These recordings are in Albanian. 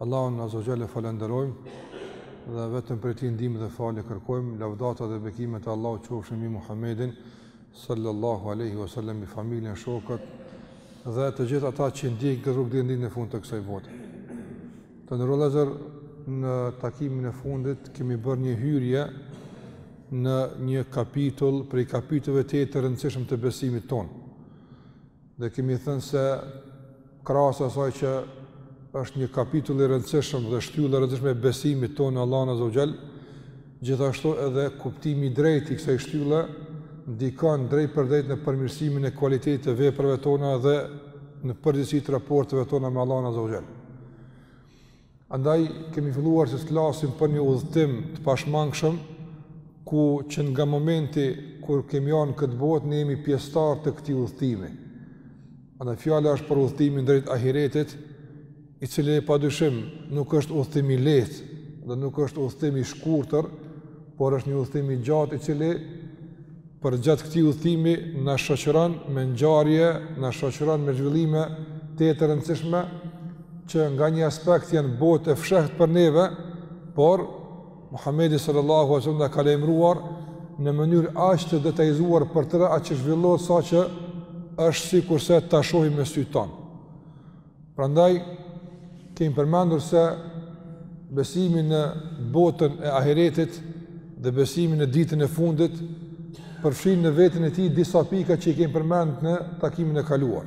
Allahun Azza wa Jalla e falënderojmë dhe vetëm prej Tij ndihmë dhe falje kërkojmë, lavdata dhe bekimet e Allahut qofshin mbi Muhammedin sallallahu alaihi wasallam, mbi familjen, shokët dhe të gjithë ata që ndjekin këtë rrugë deri në fund të kësaj bote. Të nderuar vëllezër në takimin e fundit kemi bërë një hyrje në një kapitull prej kapitujve të të rëndësishëm të besimit tonë. Dhe kemi thënë se krahas asaj që është një kapitull i rëndësishëm dhe shtyllë e rëndësishme e besimit tonë në Allahun Azza wa Jall, gjithashtu edhe kuptimi i drejtë i kësaj shtylle ndikon drejtpërdrejt në përmirësimin e kualitetit të veprave tona dhe në përgjithësi të raporteve tona me Allahun Azza wa Jall. Andaj kemi filluar që të flasim për një udhëtim të pashmangshëm ku që nga momenti kur kemi ardhë në këtë botë ne jemi pjesëtarë të këtij udhëtimi. Andaj fjala është për udhëtimin drejt ahiretit, i cili padyshim nuk është udhëtim i lehtë dhe nuk është udhëtim i shkurtër, por është një udhëtim i gjatë i cili Përgjatë këtij udhëtimi na shoqëron me ngjarje, na shoqëron me zhvillime të të rëndësishme që nga një aspekt janë botë e fshehtë për neve, por Muhamedi sallallahu alaihi wasallam na ka lajmëruar në mënyrë aq të detajzuar për tërë atë që zhvillohet saqë është sikurse ta shohim me sytë tonë. Prandaj kemi përmendur se besimi në botën e ahiretit dhe besimi në ditën e fundit përfshin në veten e tij disa pika që i kemi përmend në takimin e kaluar.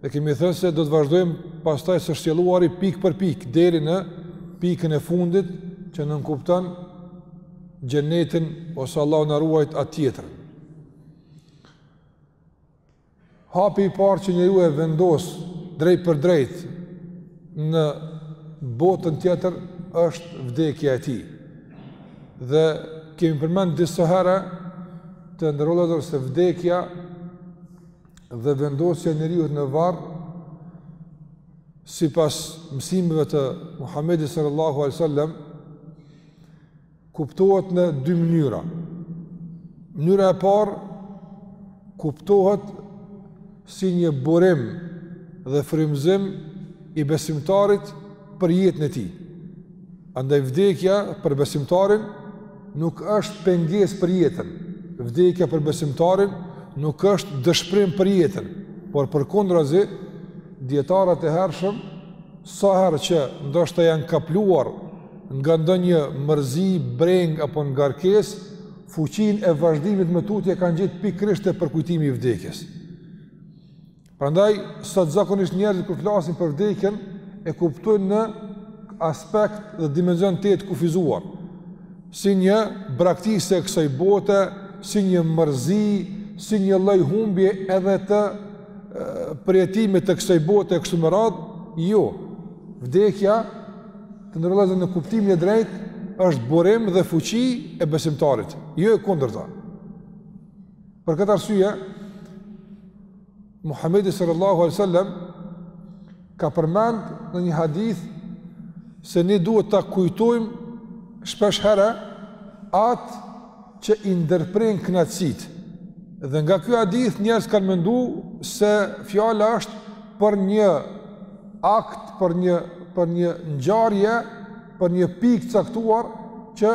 Dhe kemi thënë se do të vazhdojmë pastaj së shtjelluari pikë për pikë deri në pikën e fundit që nënkupton xhenetin ose Allahu na ruajt atë tjetër. Hapi i parë që njeriu e vendos drejtpërdrejt në botën tjetër është vdekja e tij. Dhe kemi përmend disa herë të nderuar vëllezër se vdekja dhe vendosja e njeriut në varr sipas mësimeve të Muhamedit sallallahu alaihi wasallam kuptohet në dy mënyra. Mënyra e parë kuptohet si një burim dhe frymëzim i besimtarit për jetën e tij. Andaj vdekja për besimtarin nuk është pengesë për jetën. Vdekja për besimtarin nuk është dëshpërim për jetën, por përkundrazi dijetarët e hershëm Sa herë që ndoshta janë kapluar nga ndonjë mërzi, brengë apo ngarkesë, fuqinë e vazhdimit më tutje kanë gjetë pikërisht te përkujtimi i vdekjes. Prandaj sot zakonisht njerëzit kur flasin për vdekjen e kuptojnë në aspekt dhe dimension të të kufizuar, si një braktisje e kësaj bote, si një mërzi, si një lloj humbje edhe të përjetimit të kësaj bote e kështu me radhë, jo. Vdekja, të nderuar vëllezër në kuptimin e drejtë, është burim dhe fuqi e besimtarit, jo e kundërta. Për këtë arsye, Muhammedi sallallahu alai sallam, Ka përmend në një hadith se ne duhet ta kujtojmë shpesh herë atë që i ndërprin kënaqësitë. Dhe nga ky hadith njerëz kanë mendu se fjala është për një akt, për një për një ngjarje, për një pikë të caktuar që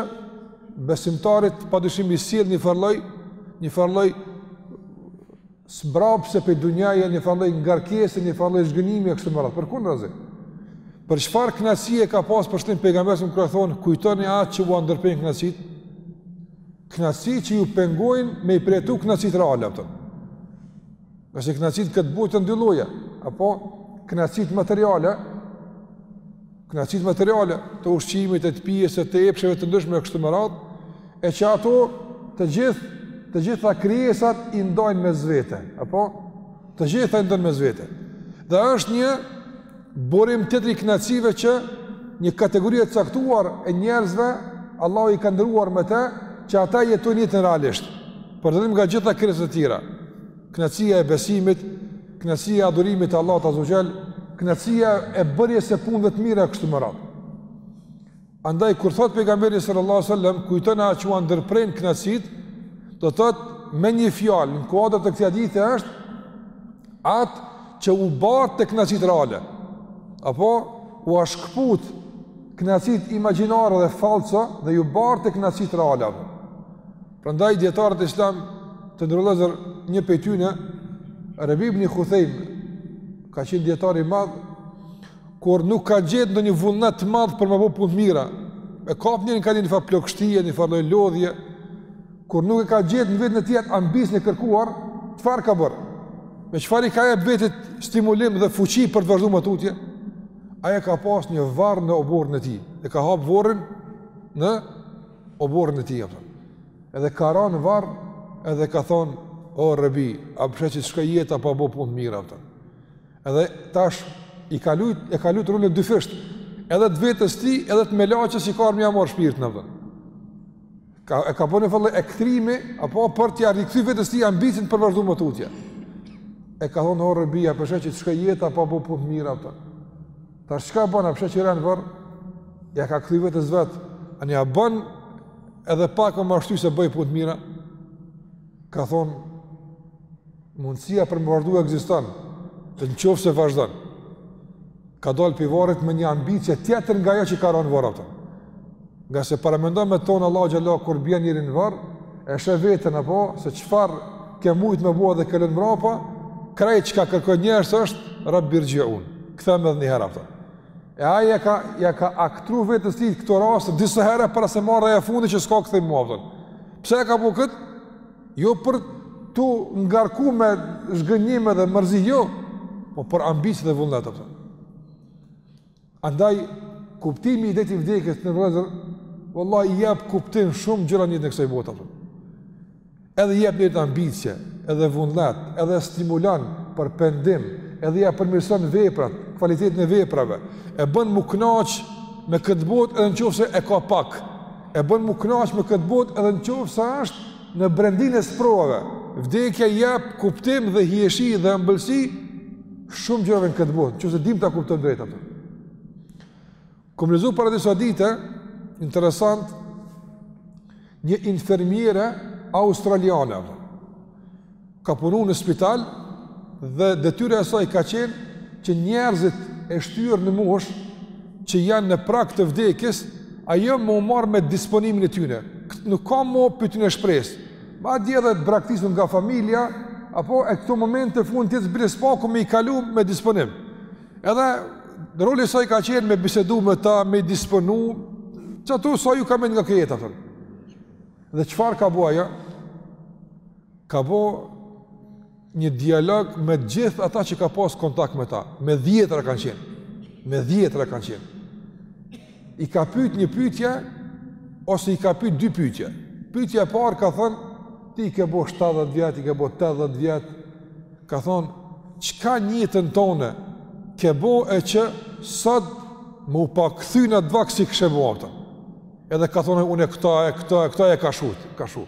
besimtarit padyshim i sjell një farë lloj, një farë lloj Zmbrapsje pej dunjaje, një farë lloj ngarkese, një farë lloj zhgënjimi e kështu me radhë, përkundrazi. Për çfarë kënaqësie ka pas për qëllim pejgamberi kur ka thonë kujtoni atë që ua ndërpren kënaqësitë? Kënaqësi që ju pengojnë me i përjetu kënaqësitë reale apo. Nëse kënaqësitë në këtë botë janë dy lloje, apo kënaqësitë materiale, Kënaqësitë materiale të ushqimit, të pijes, të epsheve të ndryshme e kështu me radhë, e që ato të gjithë, të gjitha krijesat i ndajnë mes vete, apo? Të gjitha i ndajnë mes vete. Dhe është një burim tjetër i kënaqësive që një kategori e caktuar e njerëzve, Allahu i ka nderuar me te, që ata jetojnë jetën realisht, për dallim nga gjitha krijesat e tjera. Kënaqësia e besimit, kënaqësia e adhurimit të Allahut Azza wa Jall, kënaqësia e bërjes së punëve të mira e kështu me radhë. Andaj kur thotë pejgamberi sallallahu alajhi wasallam kujtoni atë që ua ndërpren kënaqësitë, do të thotë me një fjalë në kuadër të këtij hadithi është atë që ju bart te kënaqësitë reale. Apo ua shkput kënaqësitë imagjinare dhe falso dhe ju bart te kënaqësitë reale. Apo. Prandaj dijetarët islam të nderuar vëllezër një prej tyne Rabi ibn Khuthaym ka qenë dijetar i madh kur nuk ka gjetë ndonjë vullnet të madh për me bo punë të mira. E ka pas një, ka ni një farë plogështie, një farë lloj lodhje kur nuk e ka gjetë në veten e tij ambicien e kërkuar, çfarë ka bërë? Me çfarë i ka jep vetes stimulim dhe fuqi për të vazhdu ma tutje? Ai ka pas një varr në oborrin e tij. E ka hap vorrin në oborrin e tij, a kupton. Edhe ka ra n'varr, edhe ka thon o Rabi, a po sheh që shkoi jeta pa bo punë t'mira, a kupton. Edhe tash i ka lut, e ka lujt rolin dyfisht, edhe të vetes tij, edhe të melaqes që ka ardh me ia marr shpirtin apo. Ka e ka bënë vëllë aktrimi apo për t'ia rikthy vetes tij ambicjen për vazhdim më tutje. E ka thon o Rabi, a po sheh që shkoi jeta pa bo punë t'mira, a kupton. Tash çka bën a po sheh që re n'vorr? Ja ka kthy vetes vet. Ani ja bën edhe pak me e shty se bëj punë të mira. Ka thon mundësia për me vazhdu ekziston. Të në qoftë se vazhdon. Ka dalë prej varrit me një ambicje tjetër nga ajo që ka ra në varr, a kupton. Ngase paramendo me thonë Allahu Teala kur bje njeri në varr, e sheh veten apo, se çfarë ka mujt me bo edhe ka lënë mrapa, krejt çka kërkon njeri është, Rabbirxhiun, kthem edhe një herë, a kupton. E ai e ka, ja ka aktru vetes tij këto raste, disa herë para se me ardh e fundit që s'ka kthim mo, a kupton. Pse e ka bo këtë? Jo për t'u ngarku me zhgënjime dhe mërzi, jo, po për ambicje dhe vullnet, a kupton. Andaj, kuptimi i drejtë i vdekjes vëllezër, vallahi i jep kuptim shumë gjërave n'jetë të kësaj bote. Edhe i jep njeriut ambicje, edhe vullnet, edhe stimulon për pendim, edhe ia përmirëson veprat, kvalitetin e veprave, e bën me u knaq me këtë botë edhe në qoftë se e ka pak, e bën me u knaq me këtë botë edhe në qoftë se është në brendinë e sprovave, vdekja i jep kuptim dhe hijeshi dhe ëmbëlsi Shumë gjërave në këtë botë, në qoftë se dimë ta kuptojmë drejt atë. Kom lexu para disa dite, interesant, një infermiere australiane, a kupton. ka punu në spital, dhe detyra e saj ka qenë që njerëzit e shtyrë në moshë, që janë në prag të vdekjes, ajo me u marrë me disponimin e tyne. Nuk ka më për tyne shpresë, Madje edhe të braktisur nga familja, apo e këto momente të fundit t'jetës bile s'paku me i kalu me disponim. Edhe roli i saj ka qenë me bisedu me ta, me i disponu, çato sa ju ka met nga kjo jetë, a kupton. Dhe çfarë ka bo ajo? Ka bo një dialog me të gjithë ata që ka pas kontakt me ta, me dhjetëra kanë qenë, me dhjetëra kanë qenë. I ka pyt një pytje, ose i ka pyt dy pytje. Pytja e parë ka thënë, ti i ke bo 70 vjet, i ke bo 80 vjet, ka thënë, çka n'jetën tonde ke bo e që sot me u pas kthy n'atë vakt s'e kishe bo, a kupton. Edhe ka thënë, unë e këta e këta e këta e ka shkru, ka shkru.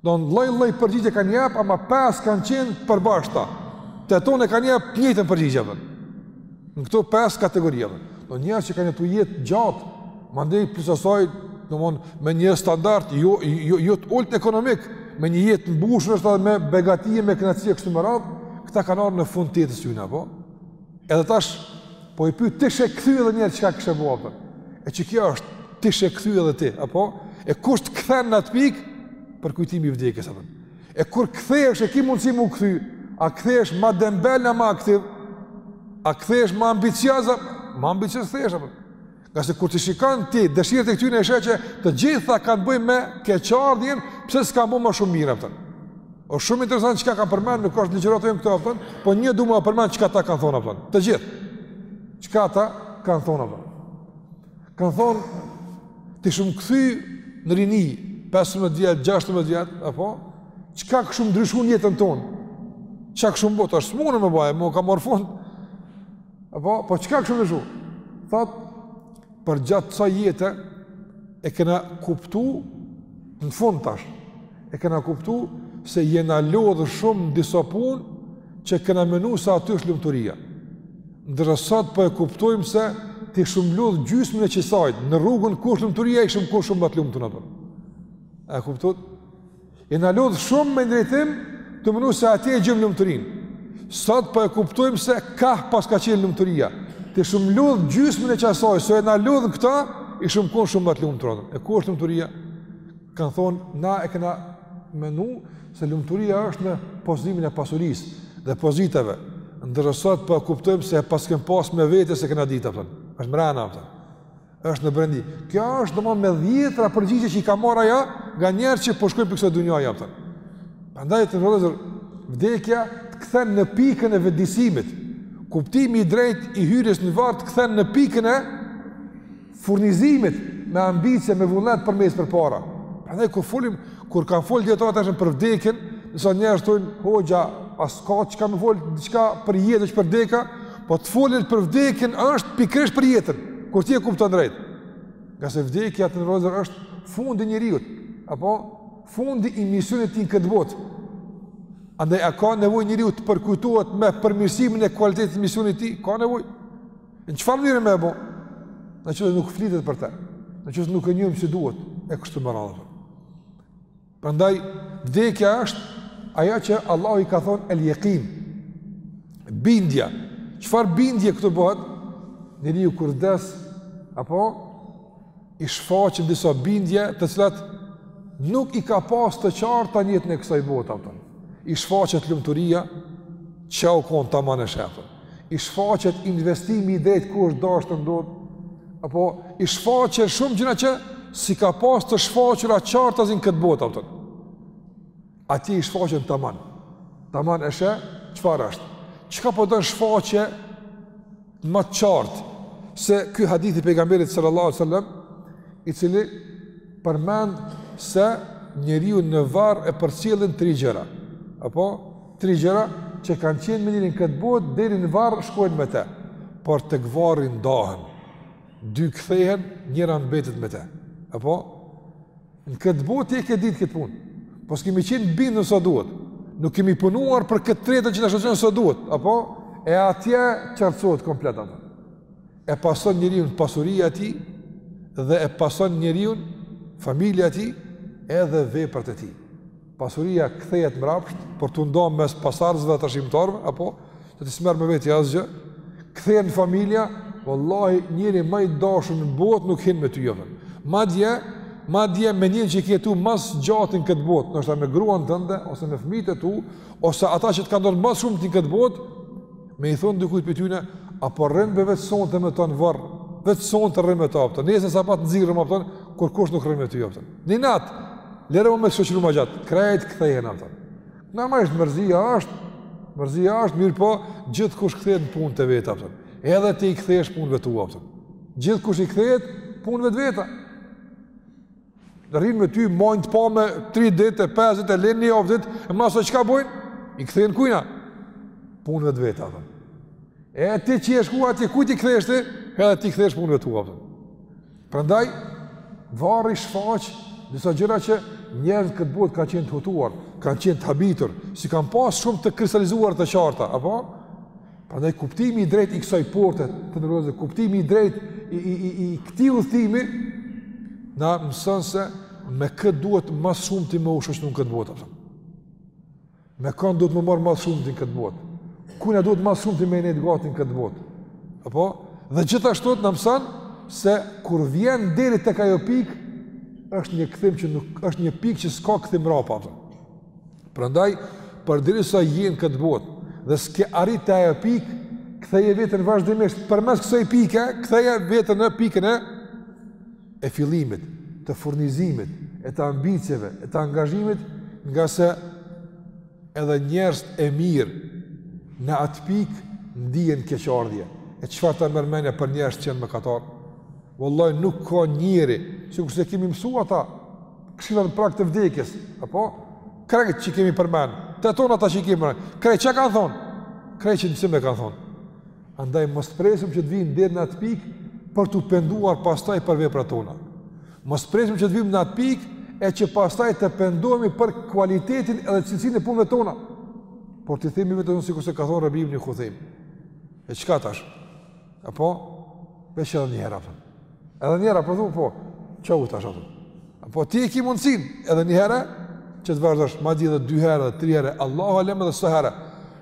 Domon lloj-lloj përgjigje kanë jap, ama pesë kanë qenë përbashkëta. Të tonë e kanë jap të njëjtën përgjigje apo. Në këto pesë kategori apo. Do njerëz që kanë jetu jetë gjatë, mandej plus asaj, domon, me një standard, jo, jo, jo të ulët ekonomik, me një jetë të mbushun është edhe me begati e me knaqësi e kështu me radhë, këta kanë ardh në fund të jetës tyne, apo? Edhe tash, po i pyet, t'ishe kthy edhe njëherë çka kishe bo, apton. E që kjo është, t'ishe kthy edhe ti, apo? E kush të kthen në atë pikë, përkujtimi i vdekjes, apo? E kur kthehesh, e ki mundësi m'u kthy, a kthehesh ma dembel a ma aktiv, a kthehesh ma ambicioz a, ma ambicioz kthehesh, apo? Ngase kur t'i shikon ti dëshirat e këtyre e sheh që të gjitha kanë të bëjnë me keqardhjen, pse s'kam bo ma shumë mirë, apton. Osht shumë interesant çka kanë përmend, nuk është ligjërata jonë këto apo, po një du me përmend çka këta kanë thonë apo. Të gjithë. Çka këta kanë thonë apo. Kanë thonë t'ishum kthy në rini 15 vjet, 16 vjet apo çka kishum ndryshu n'jetën tonë. Çka kishum bo, tash s'mun me bo ma, ka marrë fund. Apo, po çka kishum ndryshu? Thotë, përgjatë ksaj jete, e kena kuptu, në fund tash, e kena kuptu, se jena lodhë shumë në disa punë, që kena menu se aty është lumturia. Ndërsa sot po e kuptojmë se, t'ishum lodh gjysmën e qësajt, në rrugën ku është lumturia, e kishum kon shumë ma të lumtun, apo. A e kuptut? Jena lodh shumë me drejtim tu menu se atje e gjejmë lumturinë. Sot po e kuptojmë se kah paska qenë lumturia. T'ishum lodh gjysmën e qasaj, sa jena lodh në këta, ishum konë shumë ma të lumtur. E ku është lumturia? Kanë thonë, na e kena menu se lumturia është në posedimin e pasurisë dhe pozitave. Ndërsa sot po e kuptojmë se e paskem pas me vete s'e kena ditë, apton. është mrena, apton. është në brendi. Kjo është domon me dhjetëra përgjigje që i ka marrë ajo nga njerëz që po shkojnë prej kësaj dynje, apton. Prandaj të nderuar vëllezër vdekja të kthen në pikën e vetëdijesimit. Kuptimi i drejtë i hyrjes në varr të kthen në pikën e furnizimit me ambicie, me vullnet për me ec përpara. Prandaj kur folim, kur kanë fol dijetarët shumë për vdekjen, disa njerëz thonë, "Hoxha, a s'ka çka me fol diçka për jetën veç për vdekje, Po të folurit për vdekjen është pikërisht për jetën, kur ti e kupton drejt. Ngase vdekja të nderuar vëllezër është fundi i njeriut, apo fundi i misionit tij në këtë botë. Andaj, a ka nevojë njeriu të përkujtohet me përmirësimin e kualitetit misionit tij? Ka nevojë. Në çfarë mënyre me e bo? Në qoftë se nuk flitet për te. Në qoftë se nuk e njohim si duhet. E kështu me radhë. Prandaj vdekja është ajo që Allahu i ka thonë el jekin. Bindja. Çfarë bindje këtu bëhet? Njeriu kur vdes apo i shfaqen disa bindje të cilat nuk i ka pas të qarta në jetën e kësaj bote a kupton. I shfaqet lumturia çka u kon tamam e sheh. i shfaqet investimi i drejtë ku është dasht të ndodhë, apo i shfaqen shumë gjëra që s'i ka pas të shfaqura qartazi n'këtë botë a kupton. Atje i shfaqen tamam. Tamam e sheh çfarë është? Çka po don shfaqje ma të qartë se ky hadith i pejgamberit sallallahu alejhi ve sel-lem i cili përmend se njeriu në varr e përcjellin tri gjëra. Apo Tri gjëra që kanë qenë me njeri n'këtë botë deri në varr shkojnë me të, por tek varri ndahen. Dy kthehen, njëra mbetet me të. Apo në këtë botë ti e ke ditë këtë punë. Po s'kemi qenë bindur sa duhet. Nuk kemi punuar për këtë tretën që na shoqnon sa duhet. Apo e atje qartësohet komplet a kupton. E pason njeriun pasuria e tij dhe e pason njeriun familja e tij edhe veprat e tij. Pasuria kthehet mbrapsht për t'u nda mes pasardhësve, trashëgimtarëve a kupton s'merr me vete asgjë. Kthehen familja, vallahi njeri ma i dashur në botë nuk hin me ty jove. Madje, madje me njeri që ke jetu ma s'gjati n'këtë botë, ndoshta me gruan tënde ose me fëmijët e tu, ose ata që të kanë dhënë ma s'shumti n'këtë botë, Me i thonë dikujt prej tyne, a po rrin veç sonte me to n'vorr, veç sonte rri me to a kupton, nesër sabah t'nxjerrim a kupton, kurkush nuk rrin me ty a kupton. Një natë, lere më me shoqnu ma gjatë, krejt kthehen a kupton. Normalisht, mërzia është, mërzia është, mirëpo, gjithkush kthehet n'punët e veta a kupton. Edhe ti i kthehesh punëve tua a kupton. Gjithkush i kthehet punëve të veta. Rrinë me ty, majnë të pame 3 ditë e 5 ditë e le një javë ditë, e masnej çka bojnë? I kthehen kujna? Punëve të veta, dhe. E ti që je shku atje, kujt i kthehesh ti? Edhe ti kthehesh punëve tua. Prandaj, varri shfaq disa gjëra që njerëzit n'këtë botë kanë qenë të hutuar, kanë qenë të habitur, s'i kanë pas shumë të kristalizuar të qarta, apo? Prandaj kuptimi i drejtë i kësaj porte, të nderuar kuptimi i drejtë i i i i këtij udhëtimi na mëson se me kë duhet ma s'shumti me u shoqnu në këtë botë. Me kë duhet m'u marr ma s'shumti në këtë botë. Kujna duhet ma s'shumti me i nejt gati n'këtë botë. Apo dhe gjithashtu na mëson se kur vjen deri tek ajo pikë është një kthim që nuk është një pikë që s'ka kthim mbrapa. Prandaj, përderisa je në këtë botë dhe s'ke arrit te ajo pikë, ktheje veten vazhdimisht përmes kësaj pike, ktheje veten në pikën e e fillimit, të furnizimit, e të ambicieve, e të angazhimit, ngase edhe njerëz e mirë në atë pikë ndiejnë keqardhje. E çfarë ta merr mendja për njerëz që janë mëkatar? Wallahi nuk ka njeri, sikurse kemi mësu ata, këshilla n'prag të vdekjes, apo krejt që kemi përmend, të tona ata që i kemi përmend. Krejt çka kanë thon? Krejt qësi kanë thon. Andaj mos presim që të vijmë deri në atë pikë për t'u penduar pastaj për veprat tona. Mos presim që të vijmë në atë pikë e që pastaj të pendohemi për kualitetin edhe cilësinë e punëve tona. Por t'i themi vetes sikurse ka thon Rabi ibn Khuthejm. E çka tash? Apo veç edhe një herë, a kupton? Edhe një herë po thon po, çohu tash, a. Po ti e ke mundsin edhe një herë që të vazhdosh madje edhe dy herë, tre herë, Allahu alem edhe sa herë.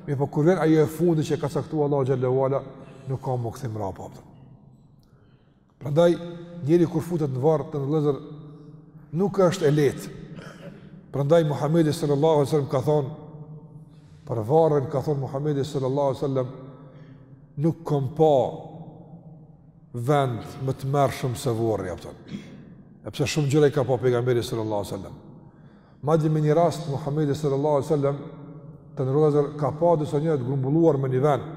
Mirëpo kur vjen ajo e fundi që e ka caktuar Allahu xhel-le ue ala, nuk ka më kthim mbrapa. Prandaj njeri kur futet në varr, vëllazër, nuk është e lehtë. Prandaj Muhamedi sallallahu alaihi wasallam ka thon për varrin ka thon Muhamedi sallallahu alaihi wasallam nuk kom pa vend më të tmerrshëm se vorri, a kupton. Edhe pse shumë gjëra i ka pa pejgamberi sallallahu alaihi wasallam. Madje me një rast Muhamedi sallallahu alaihi wasallam të nderuar ka pa disa njerëz të grumbulluar në një vend.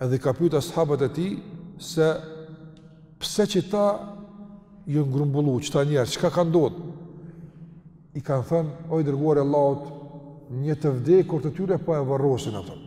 Edhe i ka pyetur sahabët e tij se pse qëta janë grumbulluar qëta njerëz, çka ka ndodhur? I kanë thënë, o i dërguar i Allahut, një të vdekur të tyre po e varrosin, a kupton.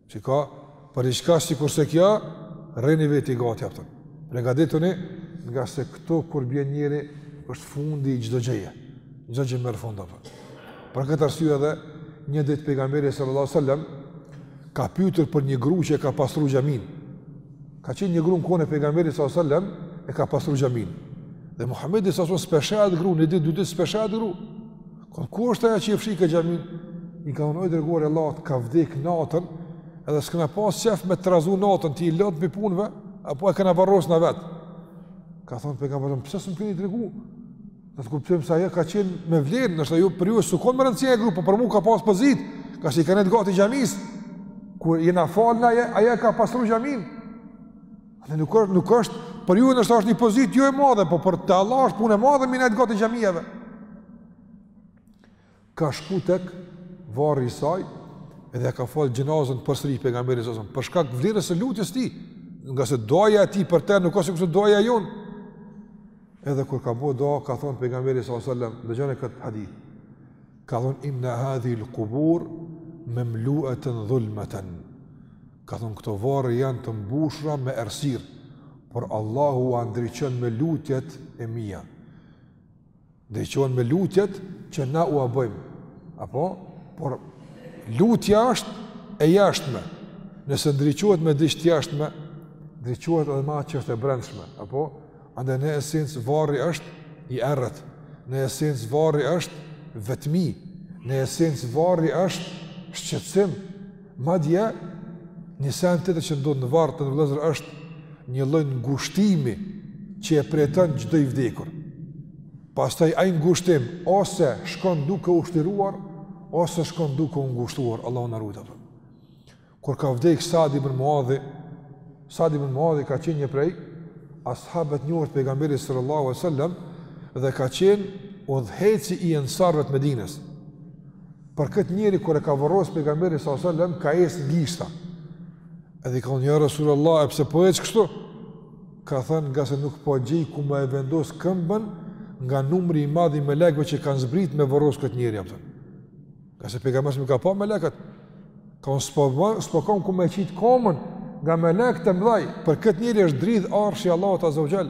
Çka, për diçka sikurse kjo, rrini vetë gati, a kupton. Përgatituni, ngase këtu kur bjen njeri, është fundi i çdo gjëje. Çdo gjë merr fund, a kupton. Për këtë arsye edhe, një ditë pejgamberi sallallahu sallam, ka pytur për një gru që e ka pastru xhaminë. Ka qenë një gru në kohën e pejgamberit sallallahu sallam, e ka pastru xhaminë. Dhe Muhammedi sallallahu sallam, s'po e sheh atë gru, një ditë, dy ditë, s'po e sheh atë gru. Ka ku është ajo që e fshike xhaminë? I kanë thonë, o i dërguar i Allahut, ka vdek natën, edhe s'kena pas qejf me trazu natën, ti i lodhun i punëve, apo e kena varros na vetë. Ka thonë, pejgamberi, pse s'më keni tregu? Në të kuptuarit se ajo ka qenë me vlerë, ndoshta ajo për ju s'u kon me rëndësi ajo gru, po për mu ka pas pozitë, ngase i ka nejtë gati xhamisë, ku jena falë na, ajo e ka pastru xhaminë. Atë nuk është, nuk është, për ju ndoshta është një pozitë jo e madhe, po për te Allahu është punë e madhe, mirëmbajtja e xhamiave. Ka shku tek varri i saj, edhe ia ka falë xhenazen përsëri, pejgamberi sa selam, për shkak vlerës së lutjes tij, ngase duaja e tij për te, nuk është sikurse duaja jonë. Edhe kur ka bo dua, ka thonë pejgamberi sa selam, dëgjone këtë hadith, ka thonë, inne hadhihil kubur, memluetun dhulmeten, Ka thënë këto varre janë të mbushura me errësirë, por Allahu ua ndriçon me lutjet e mia. Ndriçohen me lutjet që na ua bëjmë. Apo, por lutja është e jashtme. Nëse ndriçohet me diç të jashtme, ndriçohet edhe me atë që është e brendshme. Apo, andaj në esencë varri është i errët. Në esencë varri është vetmi. Në esencë varri është shqetësim. Madje, një send tjetër që ndodh në varr, të nderuar vëllezër, është një lloj ngushtimi që e përjeton çdo i vdekur. Pastaj ai ngushtim ose shkon duke u shliruar, ose shkon duke u ngushtuar, Allahu na ruajt. Kur ka vdekë Sad ibën Muadhi, Sad ibën Muadhi ka qenë një prej ashabëve të njohur të pejgamberit sallallahu alejhi ve selam, dhe ka qenë udhëheqësi i ensarëve të Medinës. Për këtë njeri kur e ka vorros pejgamberi sa selam ka ecë n'gishta. Edhe i kan thonë ja Rasulullah, e pse po ecë kështu? Ka thënë ngase nuk po gjej ku me e vendos këmbën nga numri i madh i melekëve që kanë zbrit me vorros këtë njeri apo. Ngase pejgamberi i ka pa melekët. Tha unë s'po, s'po kam ku me e qit komën nga melekët e mëdhaj. Për këtë njeri është dridh arshi i Allahut azze ve xhel.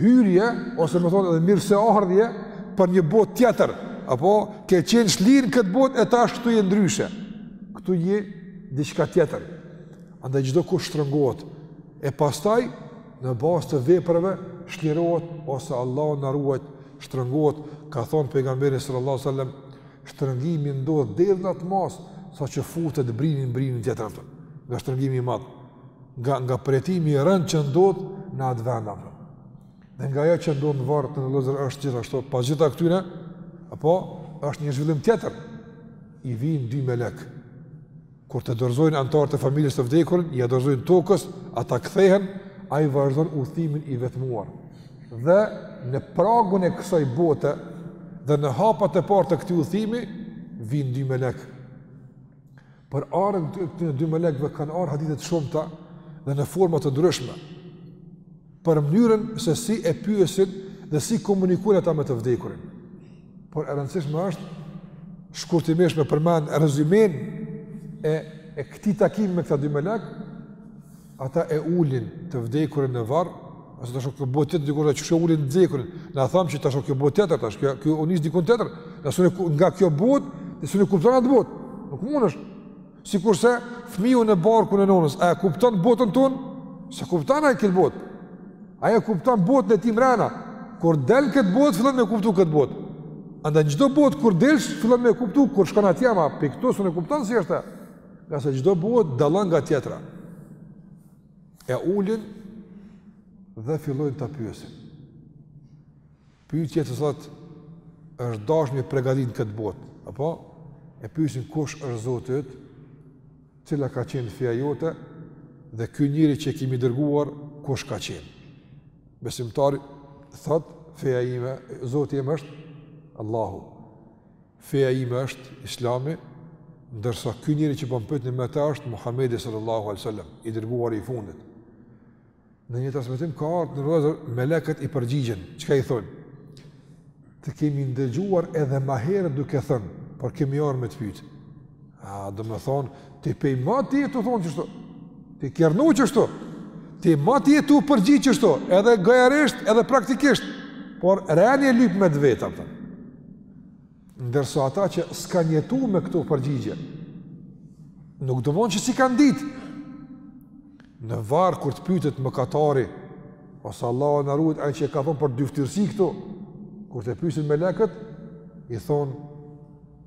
hyrje ose me thonë edhe mirëseardhje për një botë tjetër. Apo ke qenë shlir në këtë botë e tash këtu je ndryshe. Këtu je diçka tjetër. Andaj çdo kush shtrëngohet e pastaj në bazë të veprave shlirohet ose Allahu na ruaj shtrëngohet, ka thon pejgamberi sallallahu alajhi wasallam, shtrëngimi ndodh deri në atë masë saqë futet brinji në brinjin tjetër. Nga shtrëngimi i madh. nga nga përjetimi i rëndë që ndodh në atë vend apo. Dhe nga ajo që ndodh në varr vëllezër është gjithashtu pas gjitha këtyre, apo është një zhvillim tjetër. I vijnë dy melek. Kur të dorëzojnë anëtarët e familjes të vdekurin, ia dorëzojnë tokës, ata kthehen, ai vazhdon udhëtimin i vetmuar. Dhe në pragun e kësaj bote dhe në hapat e parë të këtij udhëtimi vijnë dy melek. Për ardhjen e këtyre dy melekëve kanë ardhur hadithe të shumta dhe në forma të ndryshme. Për mënyrën se si e pyesin dhe si komunikojnë ata me të vdekurin. Por e rëndësishme është shkurtimisht me përmend rezymen e e këtij takimi me këta dy melek, Ata e ulin të vdekurin në varr, ose tash kjo botë tjetër dikur që kjo ulin të vdekurin. Na thamë që tash kjo botë tjetër tash, kjo ky u nis diku tjetër. Na s'un nga kjo botë, ne s'un e kupton atë botë. Nuk mundesh. Sikurse fëmiu në barkun e nonës, a e kupton botën tonë? Se kupton ai këtë botë. Ai e kupton botën e tij mrena. Kur del n'këtë botë, fillon me e kuptu këtë botë. Andaj n'çdo botë kur del, fillon me e kuptu kur shkon atje, ama pej këtu s'un e kupton si është. Ngase çdo botë dallon nga tjetra. E ulin dhe fillojnë ta pyesin. Pyetjet, si thot, është dasht me i pregadit n'këtë botë, apo? E pyesin kush është Zoti yt, cila ka qenë feja jote, dhe ky njëri që e kemi dërguar, kush ka qenë? Besimtari thot, feja ime, Zoti im është Allahu. Feja ime është Islami, ndërsa ky njeri që po m'pyetni për të është Muhamedi sallallahu alaihi wasallam, i dërguari i fundit. Në një transmetim ka ardhur në rrugë melekët i përgjigjen, çka i thonë? Të kemi ndëgjuar edhe më herët duke thënë, por kemi ardhur me të pyet. A, domethonë, ti pej moti je tu thonë qeshtu, ti ke jetu qeshtu, ti moti je tu përgjigj qeshtu, edhe gojarisht, edhe praktikisht, por reni e lyp me të vet, apo. Ndërsa ata që s'kan jetu me këto përgjigje, nuk domethonë që s'i kanë ditë. Në varr kur të pytet mëkatari, ose Allahu na rujt, ai që e ka thonë për dyfytyrësi këtu, kur ta pysin melekët, i thonë,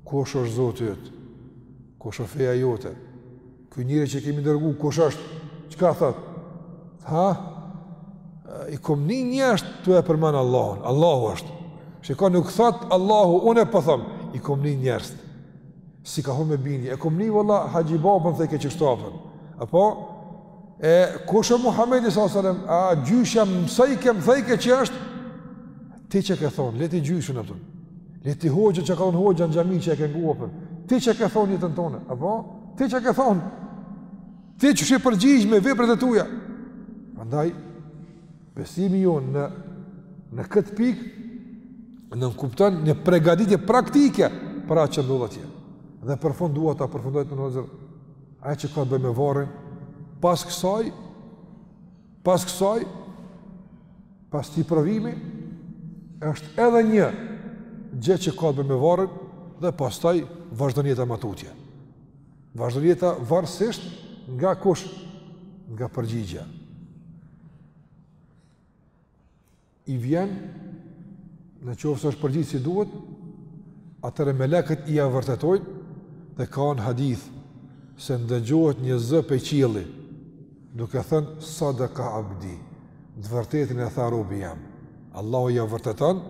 Kush është Zoti yt? Kush është feja jote? Ky njeri që kemi dërguar kush është? Çka thot? Ha? I kom ni njerëzt tu e përmend Allahun. Allahu është. Shiko nuk thot Allahu, unë po them, i kom ni njerëzt. S'e ka thonë me bindje. E kom ni valla haxhi babën thojke qeshtu. Apo e kush është Muhamedi sallallahu alaihi wasallam? A gjyshja m'thojke, m'thojke që është? Ti çe ke thonë, le ti gjyshin, apo? Le ti hoxhën çe ka thonë hoxha në xhami që e ke ngu, apo? Ti çe ke thonë n'jetën tonde, apo? Ti çe ke thonë? Ti qysh i përgjigje me veprat e tuja. Andaj, besimi jonë, në këtë pikë, nënkupton një pregaditje praktike për atë që ndodh atje. Dhe për fund dua ta përfundoj në nëzër, ajo që ka të bëjë me varrin, pas kësaj, Pas kësaj, pas këtij provimi, është edhe një gjë që ka të bëjë me varrin dhe pastaj vazhdon jeta më tutje. Vazhdon jeta varësisht nga kush, nga përgjigja. i vjen, në qofë se është përgjigj si duhet, atëherë melekët ia vërtetojnë, dhe ka në hadith, se ndëgjohet një zë pej qielli, duke thënë, sadaka abdi, të vërtetën e tha robi jem. Allahu ia vërteton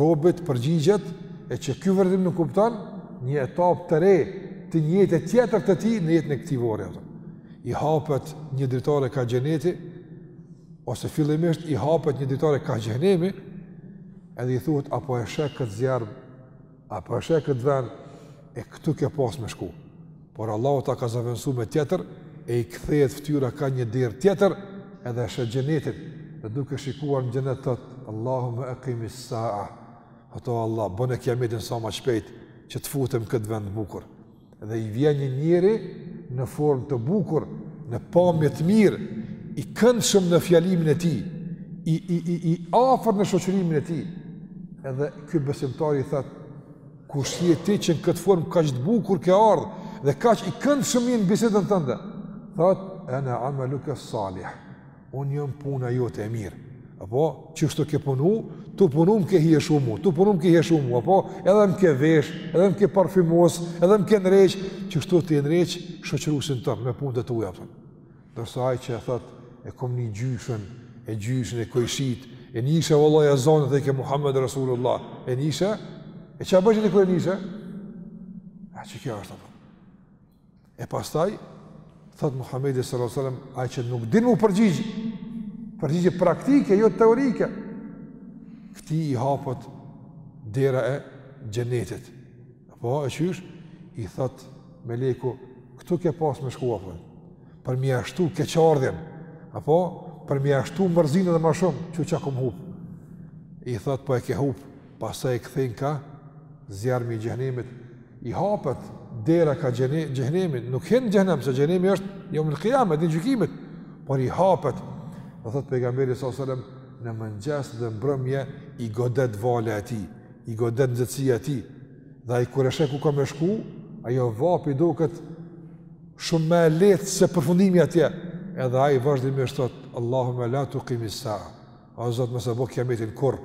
robit përgjigjet, e që ky vërtetim nënkupton një etapë të re, të një jete tjetër të tij, në jetën e këtij vorri. I hapet një dritare ka xheneti, Ose fillimisht i hapet një dritare ka xhehnemi, edhe i thuhet, a po e sheh këtë zjarr, a po e sheh këtë vend, e këtu ke pas me shku. Por Allahu ta ka zavendësu me tjetër, e i kthehet ftyra ka një derë tjetër, edhe e sheh xhenetin, dhe duke shikuar në xhenet thotë, Allahume ekimi sa'a, ato Allah, bëje kiametin sa ma shpejt, që të futem n'këtë vend t'bukur. Dhe i vjen një njeri në formë të bukur, në pamje të mirë, i këndshëm në fjalimin e tij, i, i, i, i afërt në shoqërimin e tij. Edhe ky besimtari i thotë, kush je ti që në këtë formë kaq të bukur ke ardhë, dhe kaq i këndshëm je në bisedën tënde. Thotë, ene ameluke salih. Unë jam puna jote e mirë. Apo, qështu ke punu, tu punu më ke hijeshu mu, tu punu më ke hijeshu mu, apo, edhe më ke vesh, edhe më ke parfymos, edhe më ke ndreq, qështu ti e ndreq shoqëruesin tënd me punët e tuja, përën. Ndërsa ai që e thotë, e kom ni gjyshen, e gjyshin, e kojshitë, e nishe, vëllaj, e zonë, dhe i ke Muhammed Rasulullah, e nishe, e që a bëjë një kërë njëshe? A që kjo është, apë? E pastaj, thotë Muhammedi s.a.s. Ai që nuk din m'u përgjigj, përgjigje praktike, jo teorike, këtij i hapet dera e xhenetit. Po, e qysh, i thotë meleku, këtu ke pas me shku, për, për me ia shtu keqardhjen, apo, për me ia shtu mërzinë edhe ma shumë, që çka kom hup. I thotë, po e ke hup, Pastaj e kthejnë ka zjarmi i xhehenemit, i hapet dera ka xhehenemi, nuk hyn në xhehenem se xhehenemi është jeum el kijame, ditën e gjykimit, por i hapet. Dhe thot pejgamberi sa selam në mëngjes dhe mbrëmje i godet vala e tij, i godet nxehtësia e tij. Dhe ai kur e sheh ku ka me shku, ajo vapë i duket shumë më e lehtë se përfundimi atje. Edhe ai vazhdimisht thot Allahumma la tuqimis sa'a. O Zot, mos e bëj kiametin kurrë,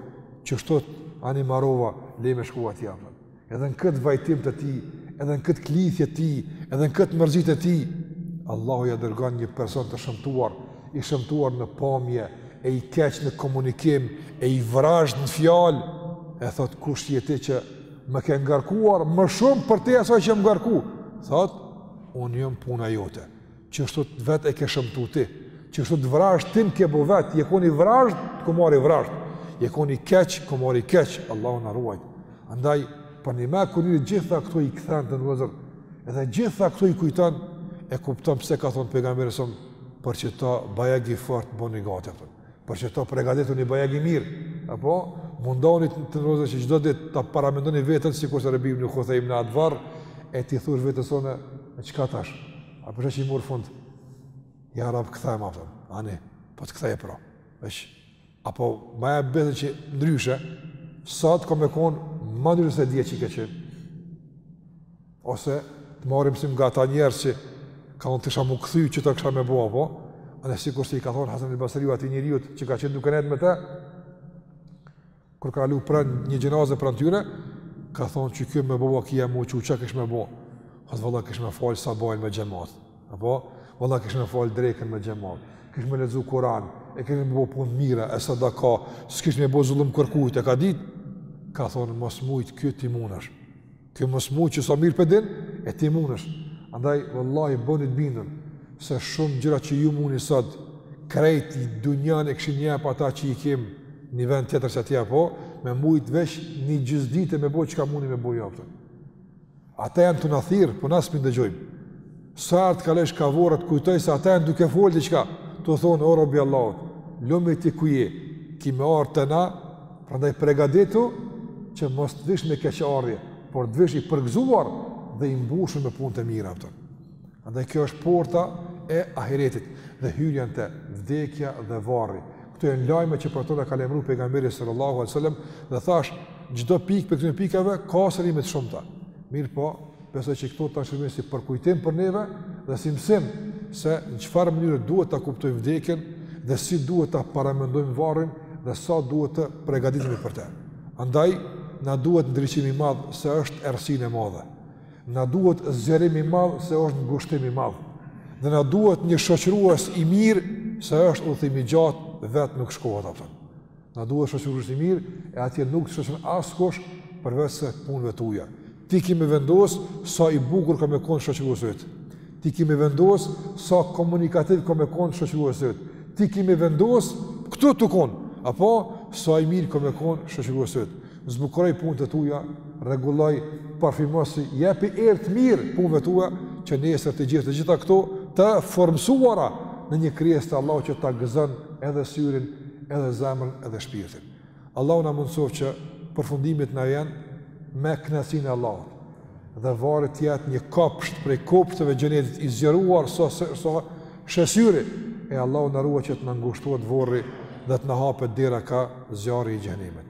qështu unë marova, le me shku atje. Edhe në këtë vajtim të tij, edhe në këtë klithje të tij, edhe në këtë mërzi të tij, Allahu ia dërgon një person të shëmtuar, i shëmtuar në pamje, e i keq në komunikim, e i vrazhdë në fjalë, e thot kush je ti që më ke ngarkuar më shumë përtej asaj që jam ngarku, thot, unë jam puna jote, Qështu vetë e ke shëmtu ti, qështu të vrazhdë ti më ke bo vetë, je kon i vrazhdë, kom ardh i vrazhdë, je kon i keq, kom ardh i keq, Allahu na ruajtë. Andaj, përnime kur njeri gjitha këto i kthen, vllezër, edhe gjitha këto i kujton, e kupton pse ka thonë Pejgamberi selam, për qëta bajagi fort bonu gati, apton. Për qëta pregadituni bajagi mirë, apo mundohuni vllezër që çdo ditë ta paramendoni veten sikurse bim nuk kthehem në atë varr, e t'i thush vetes tone, e çka tash, a pe sheh që murr fund, ja Rab kthejëm, apton, ani, po të kthej pra, veç, apo maje besën që ndryshe, sot ke me konë ma ndryshe se dje që ke qenë, ose të marrim mësim nga ata njerëz çka, me t'kisha m'u kthy çka kisha me bo, apo, ani sikurse i ka thonë Hasan al-Basriu atij njeriut që ka qenë duke nejtë me te, kur kalon pranë një xhenaze pranë tyre, ka thonë qikjo me bo vaki m'u çu çka kish me bo, tha valla kish me falë sabahin me xhemat, apo, valla kish me falë drekën me xhemat, kish me lexu Kuran, e kish me bo punë të mira, e sadaka, s'kish me bo zullum kërkujt, e ka dit, ka thonë mos mujtë kjo ti munesh, Kjo mo s'mund që sa mirë pe din, e ti munesh. Andaj, vallahi, boni të bindun, se shumë gjëra që ju muni sot, krejt dunjan e kishin jep ata që i kem një vend tjetër qatje apo, me mujtë veç një gjysë dite me bo çka muni me bo ju, apton. Ata janë tu na thirrë, po na s'mun i ndëgjojmë. Sa herë t'kalojsh ka vorret kujtoje se ata janë duke folë diçka Tu thonë o rob i Allahut Lumi ti ku je Ki me ardhë te na Prandaj pregaditu Që mos të vish me keqardhje Por të vish i përgëzuar Dhe i mbushur me punë të mira apton. Andaj kjo është porta e ahiretit Dhe hyrja në te Vdekja dhe varri Këto janë lajme që për to na ka lajmëru Pejgamberi sallallahu alejhi sallam Dhe thash Çdo pikë prej këtyne pikave Ka sqarime të shumta Mirëpo Besoj që këto të shërbejnë si përkujtim për neve dhe si mësim se në çfarë mënyre duhet ta kuptojmë vdekjen dhe si duhet ta paramendojmë varrin dhe sa duhet të pregaditemi për te. Andaj na duhet ndriçim i madh se është errësinë e madhe. Na duhet zgjerim i madh se është ngushtim i madh. Dhe na duhet një shoqërues i mirë se është udhëtim i gjatë vetë nuk shkohet apton. Na duhet shoqërues i mirë e atje nuk të shoqëron askush përveç se punëve tuja. Ti ki me vendos sa i bukur ka me kon shoqëruesi yt. Ti ki me vendos sa komunikativ ka me kon shoqëruesi yt. Ti ki me vendos këtu tu kon, apo sa i mirë ka me kon shoqëruesi yt. Zbukuroj punët e tuja, rregulloj, parfymosi, jepi erë të mirë punëve tua që nesër të gjithë të gjitha këto të formësuara në një krijesë të Allahut që ta gëzon edhe syrin, edhe zemrën, edhe shpirtin. Allahu na mundësoftë që përfundimi të na jetë me kënaqësinë e Allahut dhe varri të jetë një kopsht prej kopshteve të xhenetit i zgjeruar sa sheh syri e Allahu na ruajt që të na ngushtohet vorri dhe të na hapet dera ka zjarri i xhehenemit.